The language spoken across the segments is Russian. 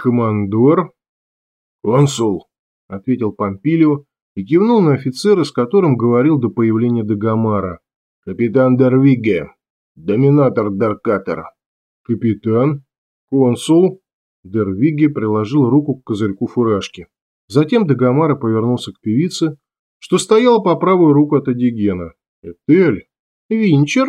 Командор? Консул, ответил Помпилио и кивнул на офицера, с которым говорил до появления Дагомара. Капитан Дарвиге, доминатор Даркатер. Капитан? Консул? Дервиге приложил руку к козырьку фуражки. Затем Дагомара повернулся к певице, что стояла по правую руку от Адигена. «Этель? Винчер?»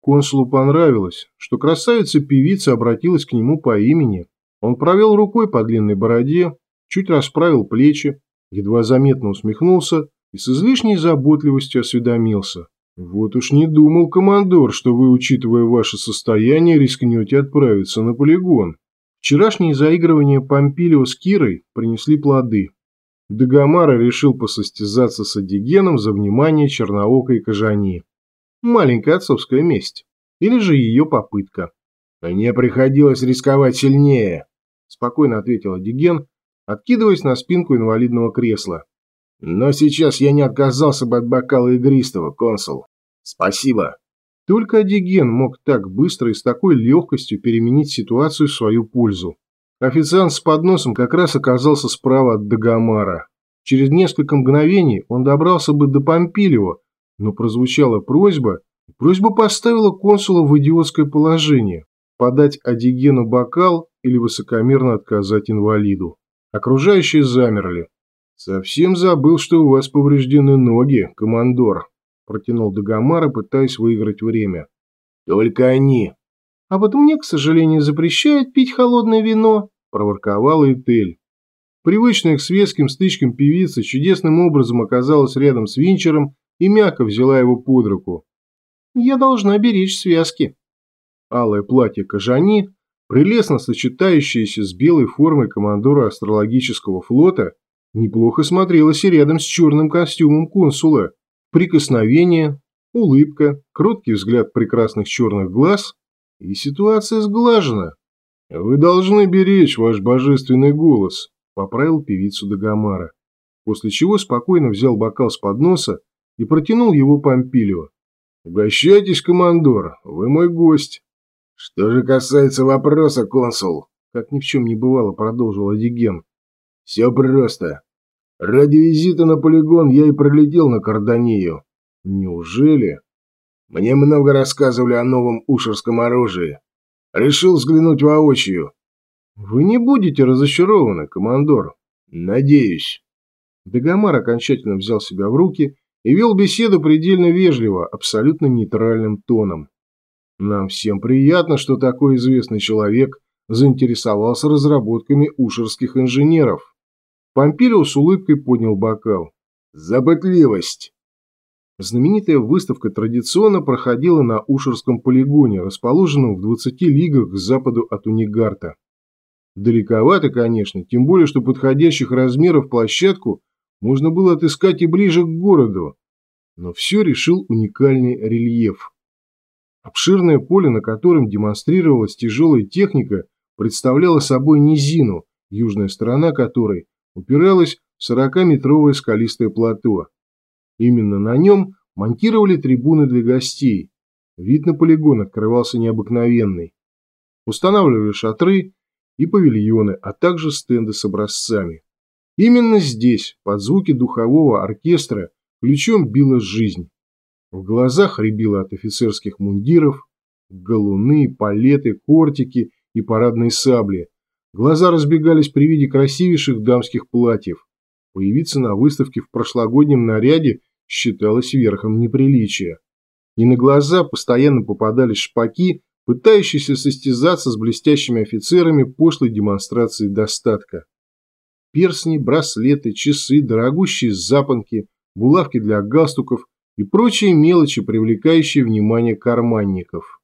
Консулу понравилось, что красавица-певица обратилась к нему по имени. Он провел рукой по длинной бороде, чуть расправил плечи, едва заметно усмехнулся и с излишней заботливостью осведомился. «Вот уж не думал, командор, что вы, учитывая ваше состояние, рискнете отправиться на полигон». Вчерашние заигрывания Помпилио с Кирой принесли плоды. Дагомара решил посостязаться с Адигеном за внимание черноокой кожани. Маленькая отцовская месть. Или же ее попытка. «Мне приходилось рисковать сильнее», – спокойно ответил Адиген, откидываясь на спинку инвалидного кресла. «Но сейчас я не отказался бы от бокала игристого, консул. Спасибо». Только Адиген мог так быстро и с такой легкостью переменить ситуацию в свою пользу. Официант с подносом как раз оказался справа от Дагомара. Через несколько мгновений он добрался бы до Помпилио, но прозвучала просьба, и просьба поставила консула в идиотское положение – подать Адигену бокал или высокомерно отказать инвалиду. Окружающие замерли. «Совсем забыл, что у вас повреждены ноги, командор», – протянул Дагомара, пытаясь выиграть время. «Только они», «А вот мне, к сожалению, запрещают пить холодное вино», – проворковала Этель. Привычная к светским стычкам певица чудесным образом оказалась рядом с Винчером и мягко взяла его под руку. «Я должна беречь связки». Алое платье Кажани, прелестно сочетающееся с белой формой командора астрологического флота, неплохо смотрелось и рядом с черным костюмом консула. Прикосновение, улыбка, кроткий взгляд прекрасных черных глаз и ситуация сглажена. Вы должны беречь ваш божественный голос, поправил певицу Дагомара, после чего спокойно взял бокал с подноса и протянул его Помпилио. «Угощайтесь, командор, вы мой гость». «Что же касается вопроса, консул?» Как ни в чем не бывало, продолжил Адиген. «Все просто. Ради визита на полигон я и пролетел на Карданию». «Неужели?» Мне много рассказывали о новом ушерском оружии. Решил взглянуть воочию. Вы не будете разочарованы, командор. Надеюсь. Дагомар окончательно взял себя в руки и вел беседу предельно вежливо, абсолютно нейтральным тоном. Нам всем приятно, что такой известный человек заинтересовался разработками ушерских инженеров. Помпилио с улыбкой поднял бокал. Забытливость. Знаменитая выставка традиционно проходила на Ушерском полигоне, расположенном в 20 лигах к западу от Унигарта. Далековато, конечно, тем более, что подходящих размеров площадку можно было отыскать и ближе к городу. Но все решил уникальный рельеф. Обширное поле, на котором демонстрировалась тяжелая техника, представляло собой низину, южная сторона которой упиралась в 40-метровое скалистое плато. Именно на нем монтировали трибуны для гостей. Вид на полигон открывался необыкновенный. Устанавливали шатры и павильоны, а также стенды с образцами. Именно здесь, под звуки духового оркестра, ключом била жизнь. В глазах рябило от офицерских мундиров, галуны, палеты, кортики и парадные сабли. Глаза разбегались при виде красивейших дамских платьев. Появиться на выставке в прошлогоднем наряде считалось верхом неприличия. И на глаза постоянно попадались шпаки, пытающиеся состязаться с блестящими офицерами пошлой демонстрации достатка. Персни, браслеты, часы, дорогущие запонки, булавки для галстуков и прочие мелочи, привлекающие внимание карманников.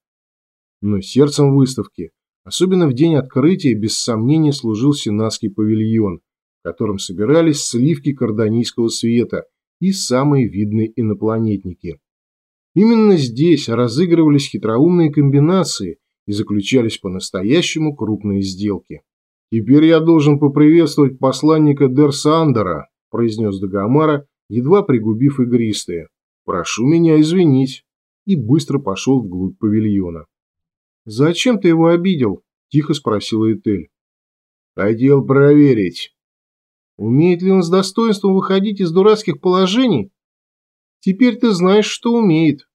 Но сердцем выставки, особенно в день открытия, без сомнения служил Сенатский павильон, в котором собирались сливки карданийского света и самые видные инопланетники. Именно здесь разыгрывались хитроумные комбинации и заключались по-настоящему крупные сделки. «Теперь я должен поприветствовать посланника Дерсандера», – произнес Дагомара, едва пригубив игристые. «Прошу меня извинить», и быстро пошел вглубь павильона. «Зачем ты его обидел?» – тихо спросила Этель. Хотел проверить. Умеет ли он с достоинством выходить из дурацких положений? Теперь ты знаешь, что умеет.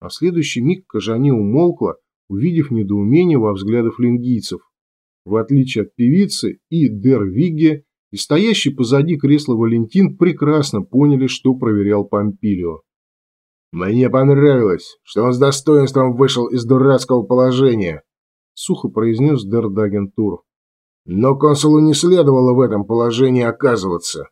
А в следующий миг Кожани умолкла, увидев недоумение во взглядах лингийцев. В отличие от певицы и Дер Вигге, и стоящий позади кресла Валентин прекрасно поняли, что проверял Помпилио. «Мне понравилось, что он с достоинством вышел из дурацкого положения», – сухо произнес Дердагентур. «Но консулу не следовало в этом положении оказываться.